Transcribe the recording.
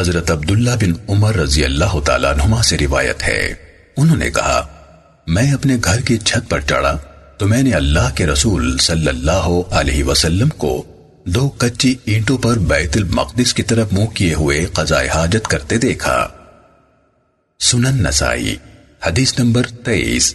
حضرت عبداللہ بن عمر رضی اللہ تعالیٰ نما سے روایت ہے۔ انہوں نے کہا، میں اپنے گھر کی چھت پر چڑھا تو میں نے اللہ کے رسول صلی اللہ علیہ وسلم کو دو کچی اینٹوں پر بیت المقدس کی طرف منہ کیے ہوئے قضاء حاجت کرتے دیکھا۔ سنن نسائی، حدیث نمبر تیئیس۔